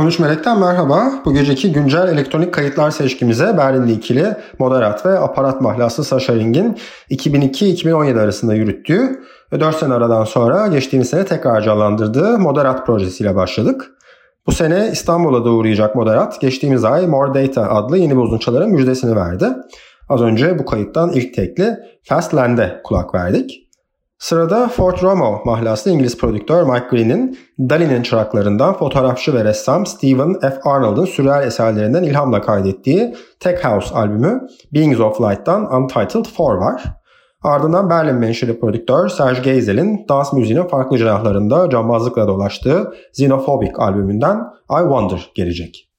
13 Melek'ten merhaba. Bu geceki güncel elektronik kayıtlar seçkimize Berlinli ikili Moderat ve aparat mahlası Sasha Ring'in 2002-2017 arasında yürüttüğü ve 4 sene aradan sonra geçtiğimiz sene tekrar canlandırdığı Moderat projesiyle başladık. Bu sene İstanbul'a da uğrayacak Moderat geçtiğimiz ay More Data adlı yeni bir uzunçaların müjdesini verdi. Az önce bu kayıttan ilk tekli Fastland'e kulak verdik. Sırada Fort Romo mahlaslı İngiliz prodüktör Mike Green'in Dali'nin çıraklarından fotoğrafçı ve ressam Stephen F. Arnold'un sürreal eserlerinden ilhamla kaydettiği Tech House albümü Beings of Light'tan Untitled 4 var. Ardından Berlin menşeli prodüktör Serge Geisel'in dans müziğinin farklı cenahlarında cambazlıkla dolaştığı Xenophobic albümünden I Wonder gelecek.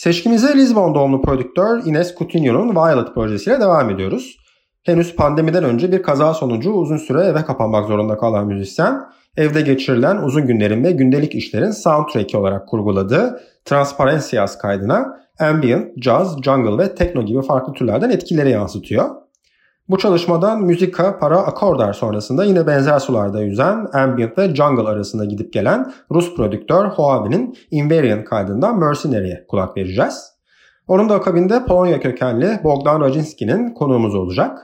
Seçkimize Lisbon doğumlu prodüktör Ines Coutinho'nun Violet projesiyle devam ediyoruz. Henüz pandemiden önce bir kaza sonucu uzun süre eve kapanmak zorunda kalan müzisyen, evde geçirilen uzun günlerin ve gündelik işlerin soundtrack'i olarak kurguladığı Transparencias kaydına ambient, jazz, jungle ve techno gibi farklı türlerden etkileri yansıtıyor. Bu çalışmadan müzika, para, akordar sonrasında yine benzer sularda yüzen ambient ve jungle arasında gidip gelen Rus prodüktör Huawe'nin Invariant kaydından Mercenary'e kulak vereceğiz. Onun da akabinde Polonya kökenli Bogdan Rajinski'nin konuğumuz olacak.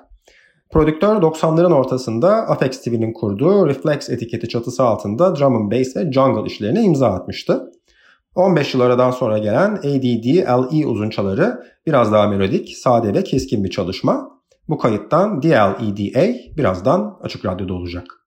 Prodüktör 90'ların ortasında Apex TV'nin kurduğu Reflex etiketi çatısı altında drum and bass ve jungle işlerine imza atmıştı. 15 yıl aradan sonra gelen ADD-LE uzunçaları biraz daha melodik, sade ve keskin bir çalışma. Bu kayıttan DLEDA birazdan Açık Radyo'da olacak.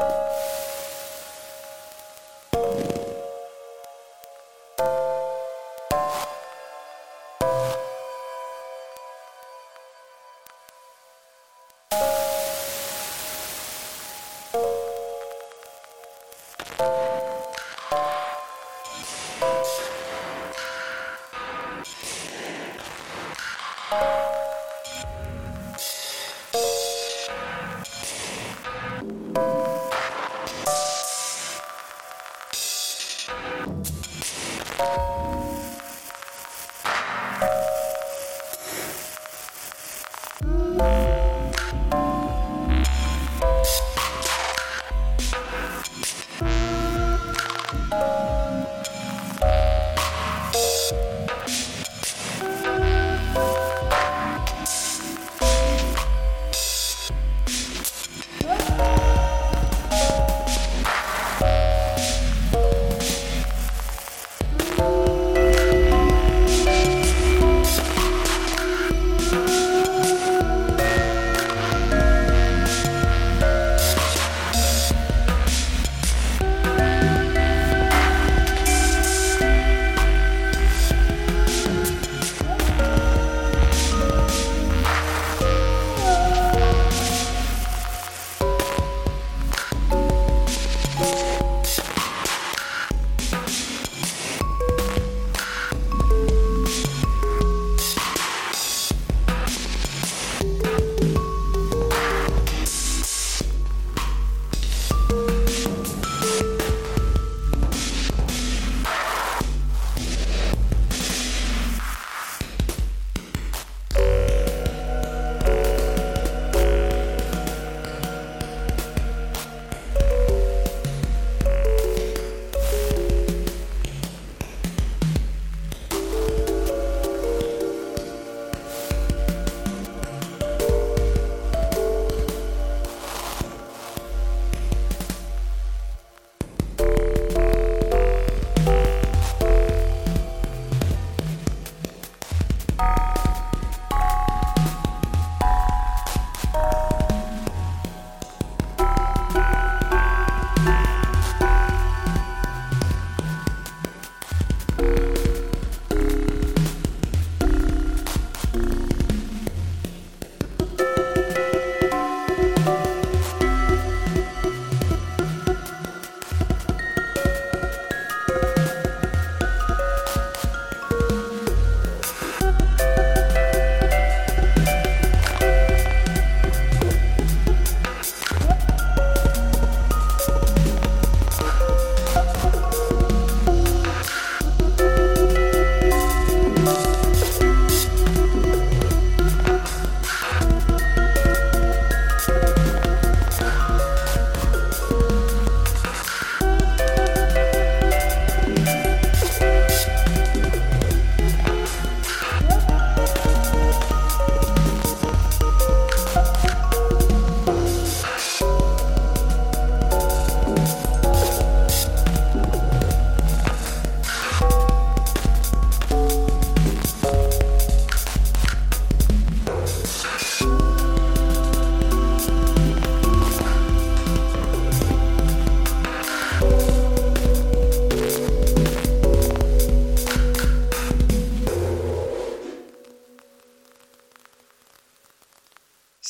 you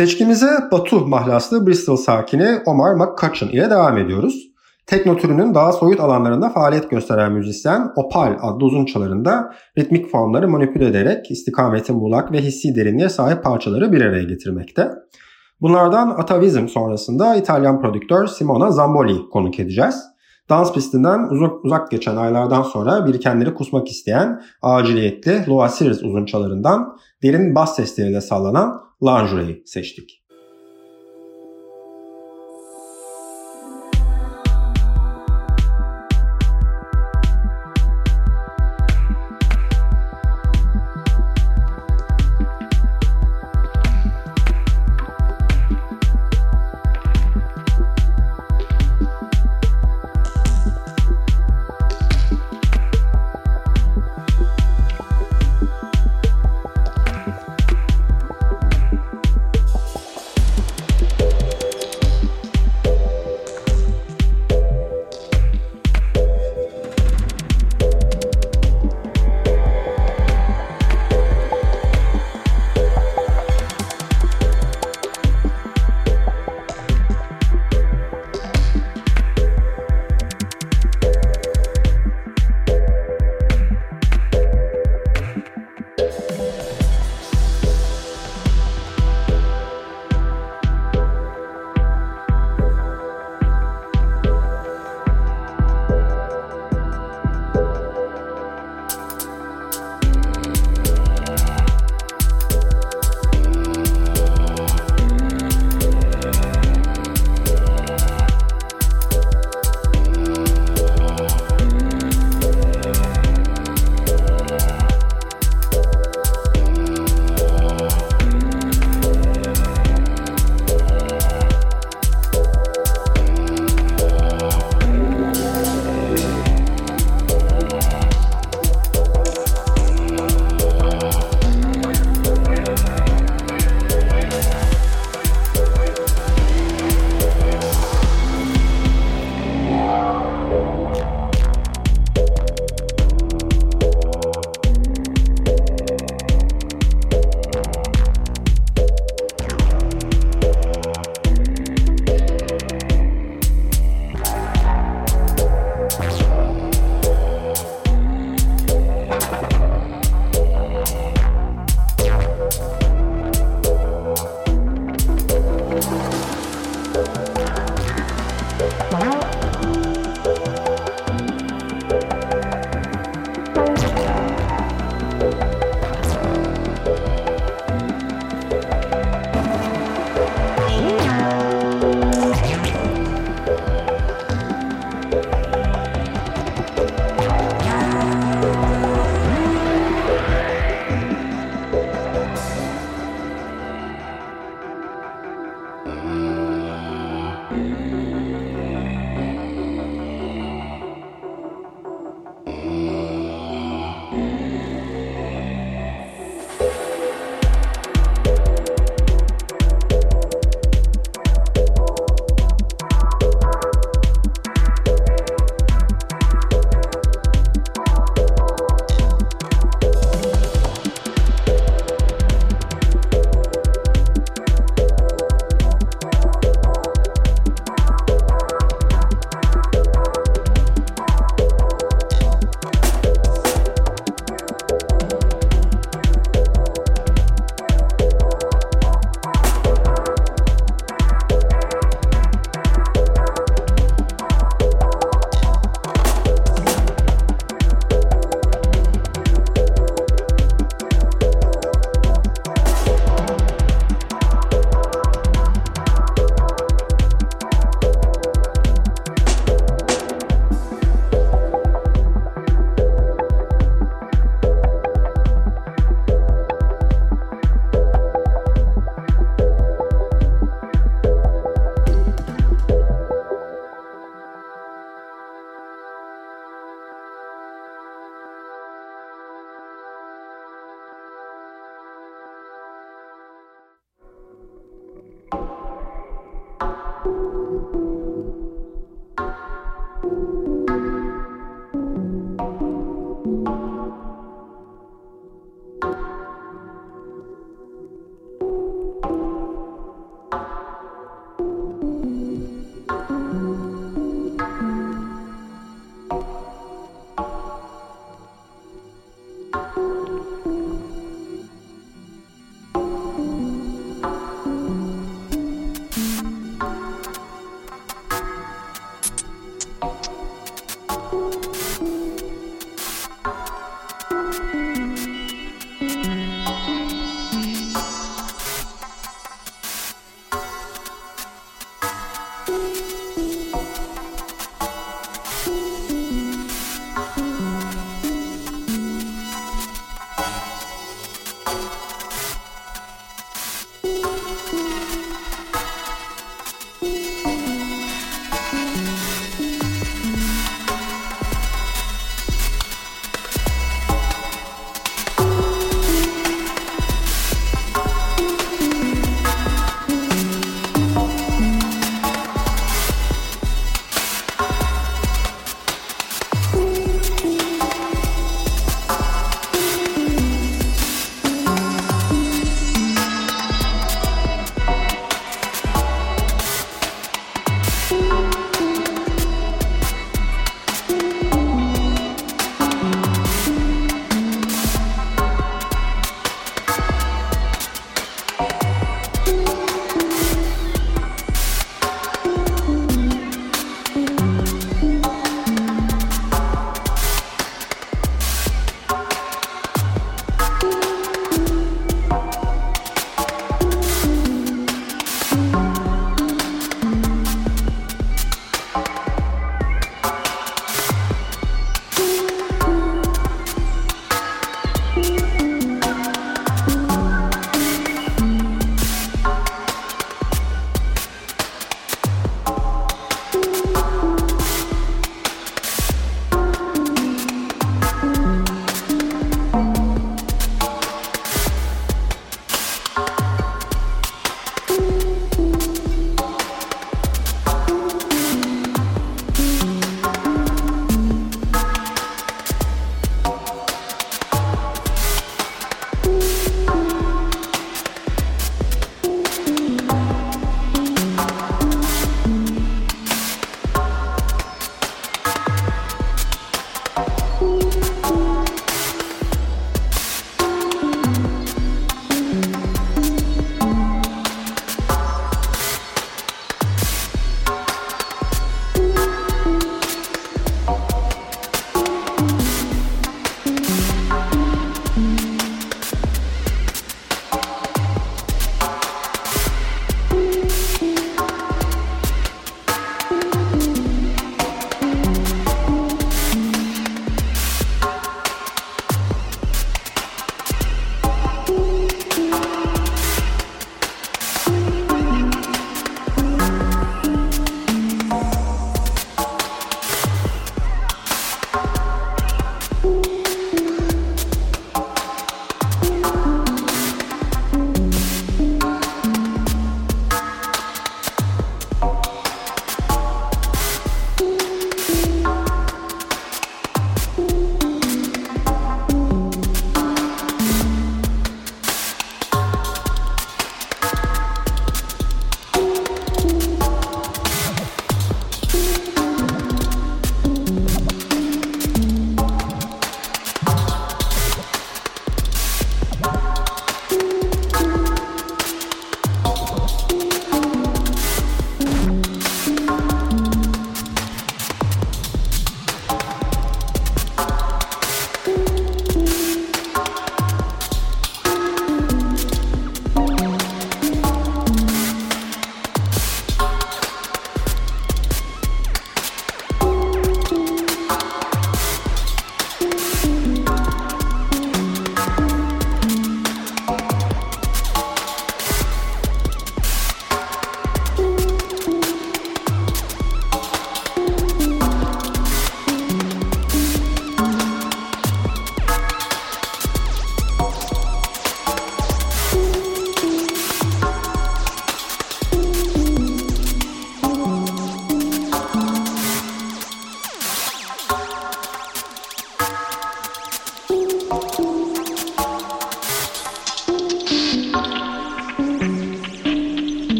Seçkimize Batu mahlaslı Bristol sakini Omar McCutcheon ile devam ediyoruz. Tekno türünün daha soyut alanlarında faaliyet gösteren müzisyen Opal adlı uzun çalarında ritmik formları manipüle ederek istikameti muğlak ve hissi derinliğe sahip parçaları bir araya getirmekte. Bunlardan Atavizm sonrasında İtalyan prodüktör Simona Zamboli konuk edeceğiz. Dans pistinden uzak, uzak geçen aylardan sonra birikenleri kusmak isteyen aciliyetli Loa Series uzunçalarından derin bas sesleriyle sallanan Lingerie'yi seçtik.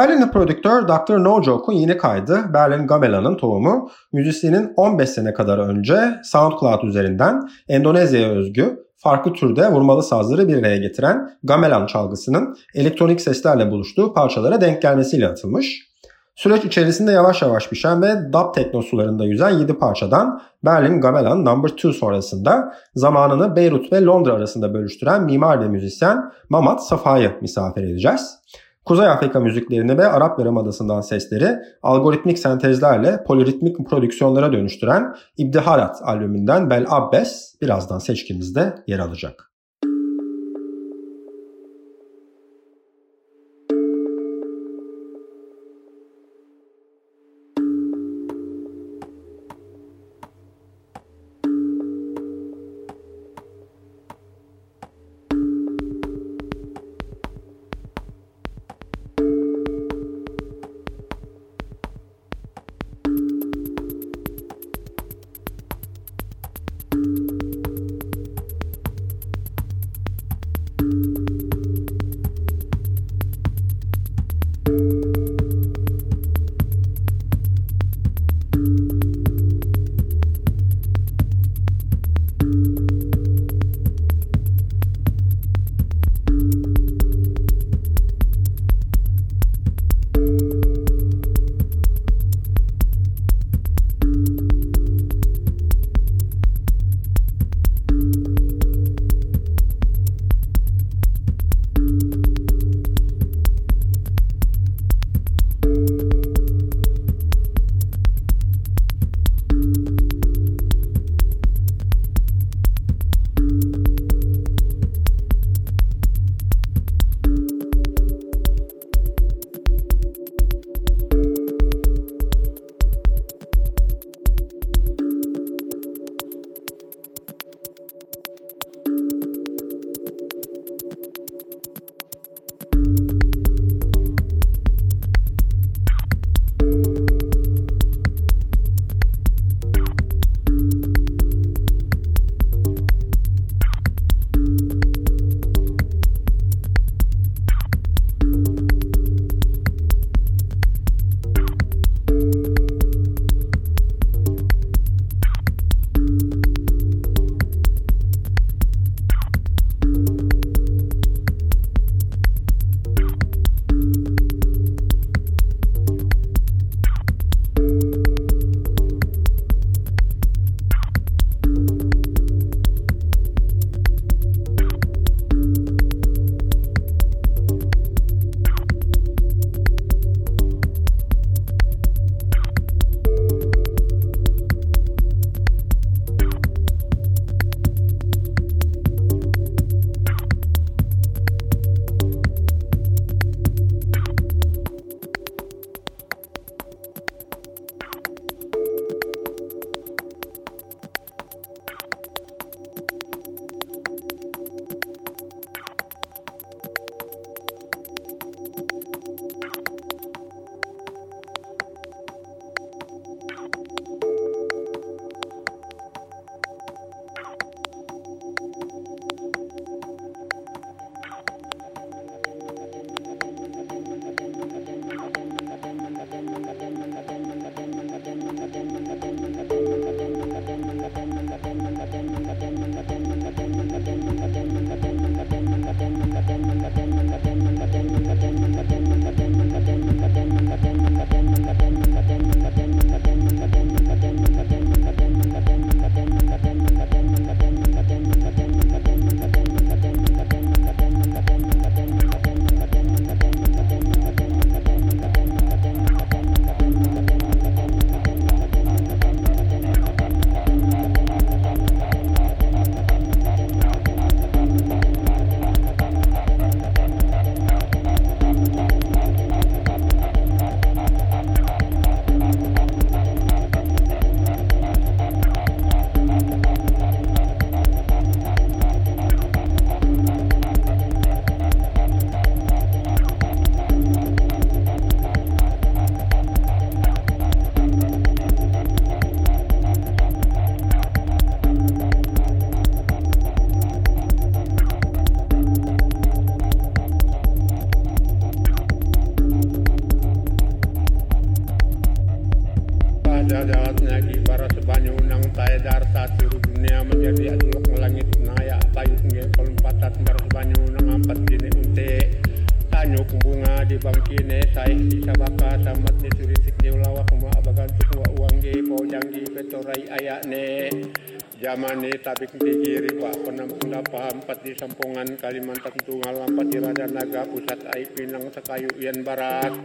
Berlinli prodüktör Dr. No Joke'un yeni kaydı Berlin Gamelan'ın tohumu müzisyenin 15 sene kadar önce SoundCloud üzerinden Endonezya'ya özgü farklı türde vurmalı sazları bir araya getiren gamelan çalgısının elektronik seslerle buluştuğu parçalara denk gelmesiyle atılmış. Süreç içerisinde yavaş yavaş pişen ve dub teknosularında yüzen 7 parçadan Berlin Gamelan No. 2 sonrasında zamanını Beyrut ve Londra arasında bölüştüren mimar ve müzisyen Mamat Safa'yı misafir edeceğiz. Kuzey Afrika müziklerini ve Arap Yarımadası'ndan sesleri algoritmik sentezlerle poliritmik prodüksiyonlara dönüştüren İbdiharat albümünden Bel Abbes birazdan seçkimizde yer alacak. bien.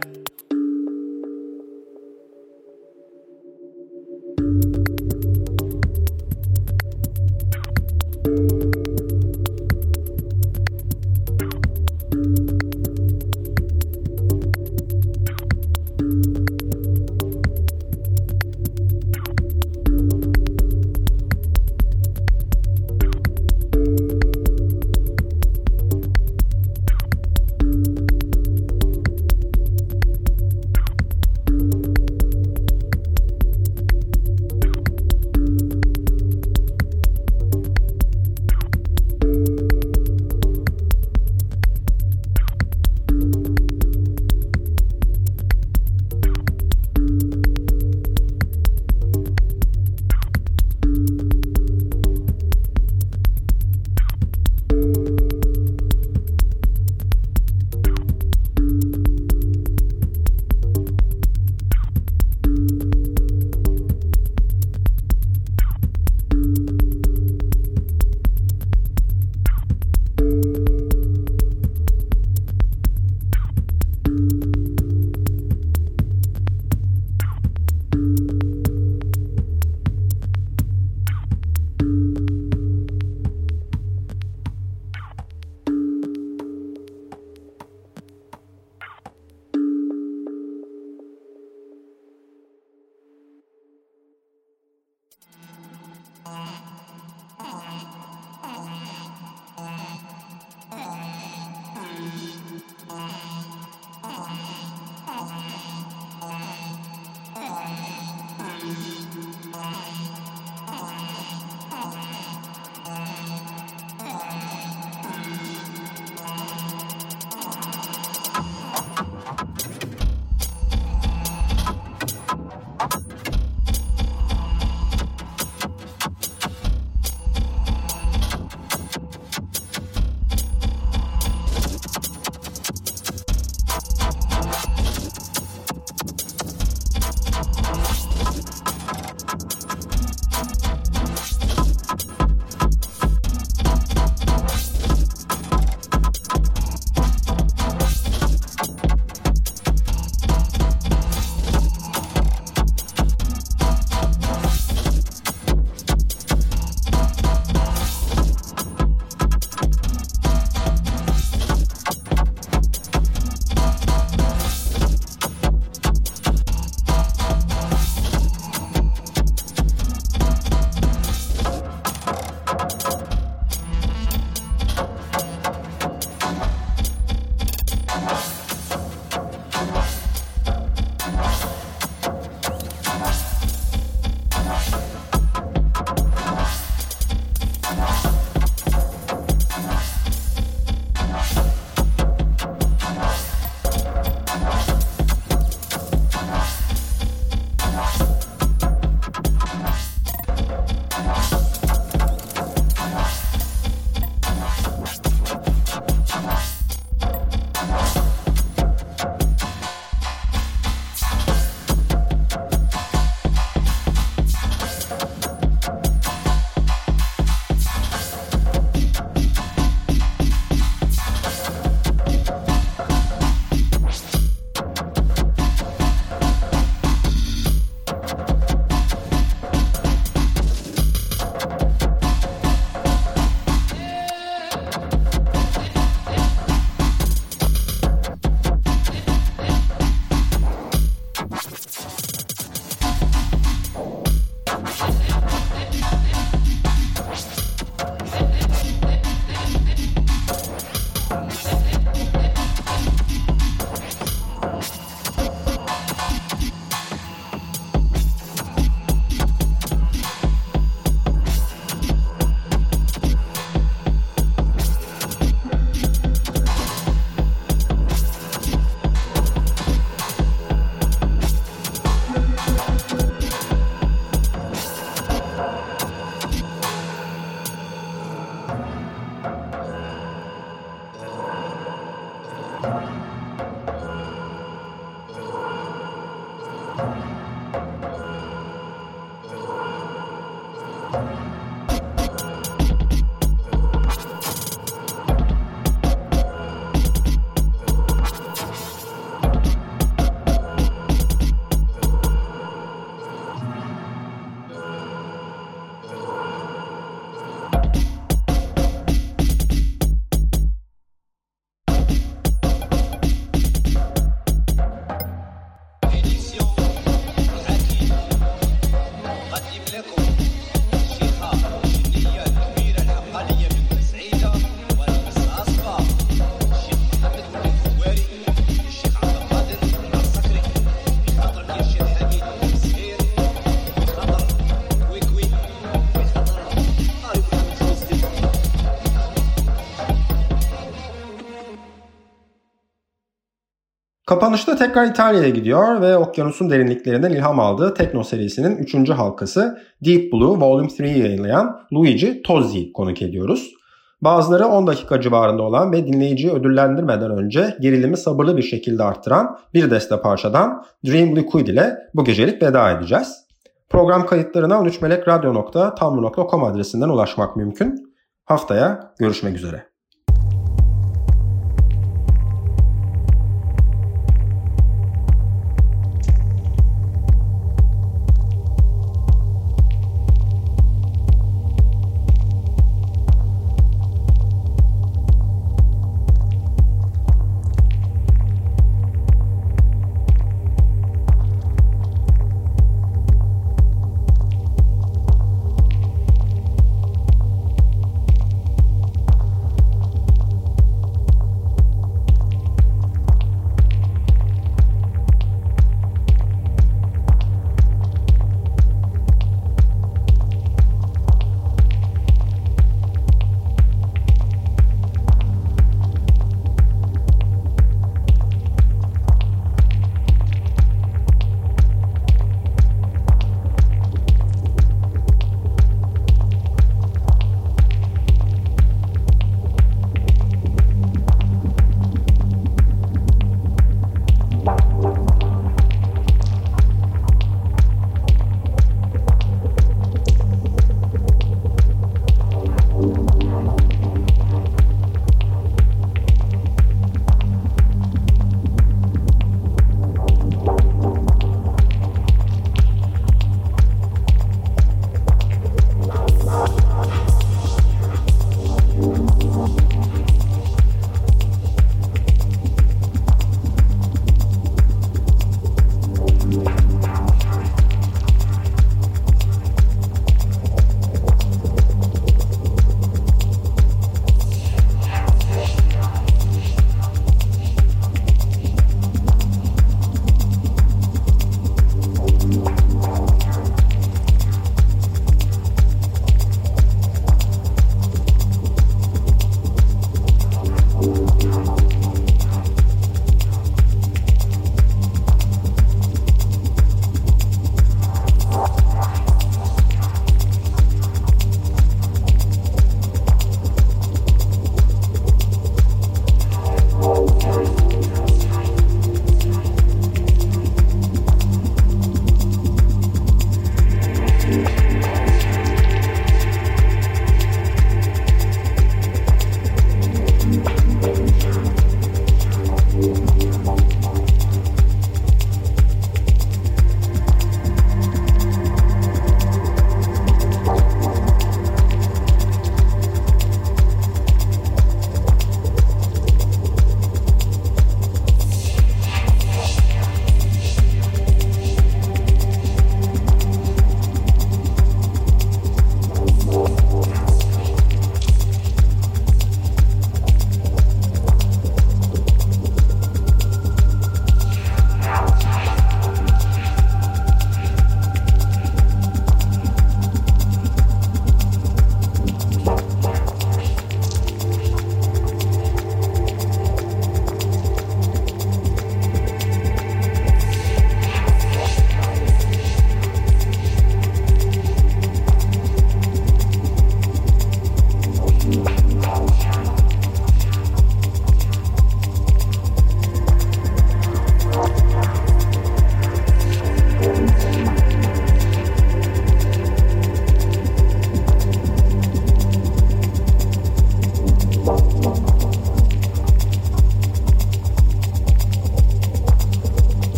Kapanışta tekrar İtalya'ya gidiyor ve okyanusun derinliklerinden ilham aldığı Tekno serisinin 3. halkası Deep Blue Volume 3'yi yayınlayan Luigi Tozzi konuk ediyoruz. Bazıları 10 dakika civarında olan ve dinleyiciyi ödüllendirmeden önce gerilimi sabırlı bir şekilde arttıran bir deste parçadan Dream Liquid ile bu gecelik veda edeceğiz. Program kayıtlarına 13melekradyo.tumblr.com adresinden ulaşmak mümkün. Haftaya görüşmek üzere.